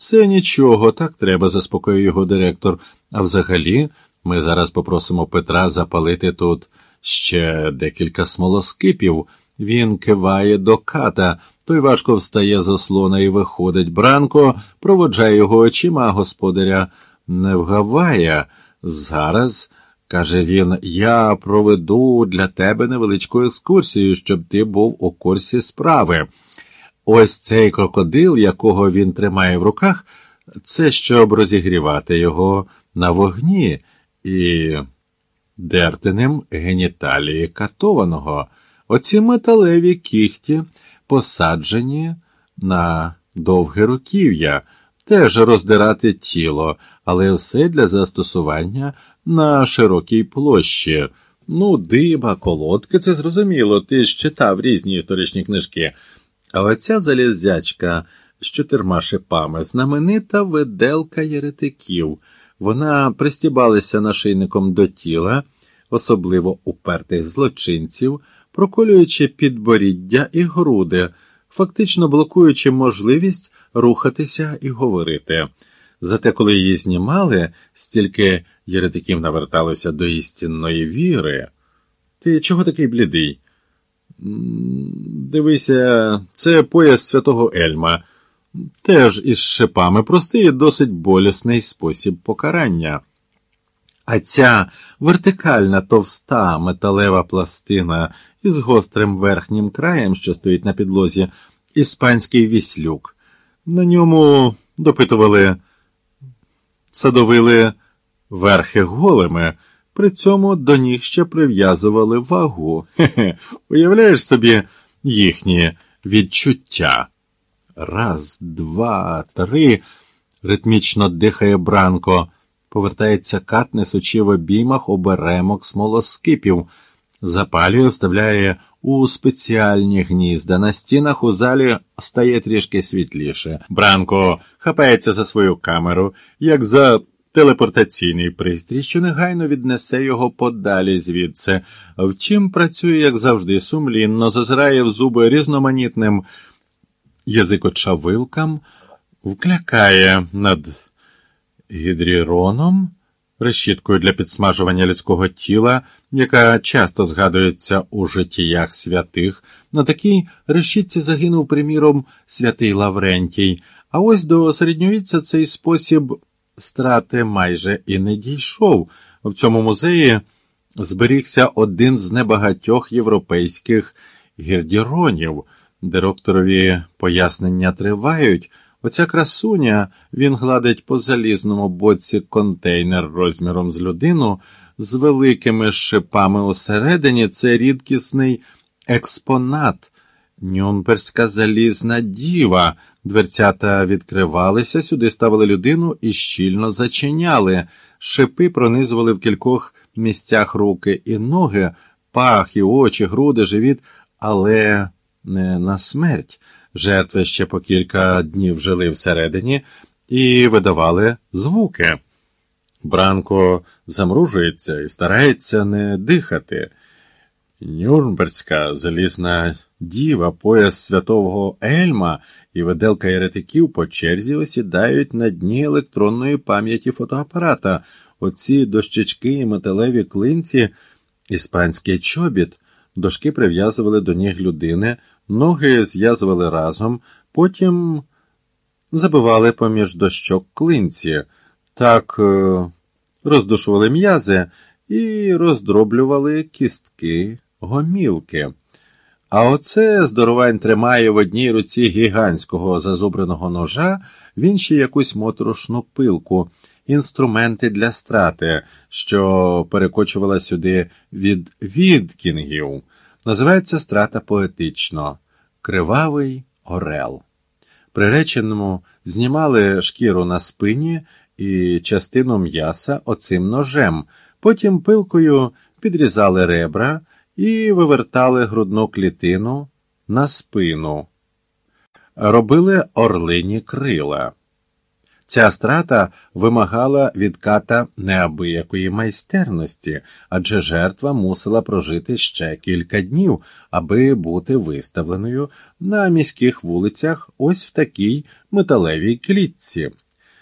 Це нічого, так треба, заспокоїв його директор. А взагалі, ми зараз попросимо Петра запалити тут ще декілька смолоскипів. Він киває до ката, той важко встає з слона і виходить. Бранко проводжає його очима, господаря не вгаває. Зараз, каже він, я проведу для тебе невеличку екскурсію, щоб ти був у курсі справи. Ось цей крокодил, якого він тримає в руках, це щоб розігрівати його на вогні і дерти ним геніталії катованого. Оці металеві кіхті посаджені на довге руків'я, теж роздирати тіло, але все для застосування на широкій площі. Ну, диба, колодки, це зрозуміло, ти ж читав різні історичні книжки. А оця залізячка з чотирма шипами знаменита виделка єретиків. Вона пристібалася нашийником до тіла, особливо упертих злочинців, проколюючи підборіддя і груди, фактично блокуючи можливість рухатися і говорити. Зате, коли її знімали, стільки єретиків наверталося до істинної віри. Ти чого такий блідий? Дивися, це пояс святого Ельма, теж із шипами, простий і досить болісний спосіб покарання. А ця вертикальна товста металева пластина із гострим верхнім краєм, що стоїть на підлозі, іспанський віслюк. На ньому допитували, садовили верхи голими. При цьому до них ще прив'язували вагу. Хе-хе, Уявляєш собі їхні відчуття. Раз, два, три. ритмічно дихає Бранко. Повертається кат, несучи в обіймах оберемок смолоскипів, запалює, вставляє у спеціальні гнізда. На стінах у залі стає трішки світліше. Бранко хапається за свою камеру, як за телепортаційний пристрій, що негайно віднесе його подалі звідси. Втім, працює, як завжди, сумлінно, зазирає в зуби різноманітним язикочавилкам, вклякає над гідріроном, решіткою для підсмажування людського тіла, яка часто згадується у життіях святих. На такій решітці загинув, приміром, святий Лаврентій. А ось до середньовіччя цей спосіб страти майже і не дійшов. В цьому музеї зберігся один з небагатьох європейських гірдіронів. Директорові пояснення тривають. Оця красуня він гладить по залізному боці контейнер розміром з людину з великими шипами усередині. Це рідкісний експонат, Нюнберська залізна діва. Дверцята відкривалися, сюди ставили людину і щільно зачиняли. Шипи пронизували в кількох місцях руки і ноги, пах, і очі, груди, живіт, але не на смерть. Жертви ще по кілька днів жили всередині і видавали звуки. Бранко замружується і старається не дихати. Нюрнберзька залізна діва, пояс святого Ельма і виделка еретиків по черзі осідають на дні електронної пам'яті фотоапарата. Оці дощечки і металеві клинці, іспанський чобіт, дошки прив'язували до ніг людини, ноги зв'язували разом, потім забивали поміж дощок клинці, так е, роздушували м'язи і роздроблювали кістки гомілки. А оце здоровань тримає в одній руці гігантського зазубреного ножа, в іншій якусь моторошну пилку, інструменти для страти, що перекочувала сюди від відкінгів. Називається страта поетично Кривавий Орел. Приреченому знімали шкіру на спині і частину м'яса оцим ножем, потім пилкою підрізали ребра і вивертали грудну клітину на спину, робили орлині крила. Ця страта вимагала від ката неабиякої майстерності, адже жертва мусила прожити ще кілька днів, аби бути виставленою на міських вулицях ось в такій металевій клітці.